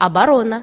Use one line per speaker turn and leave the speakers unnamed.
оборона.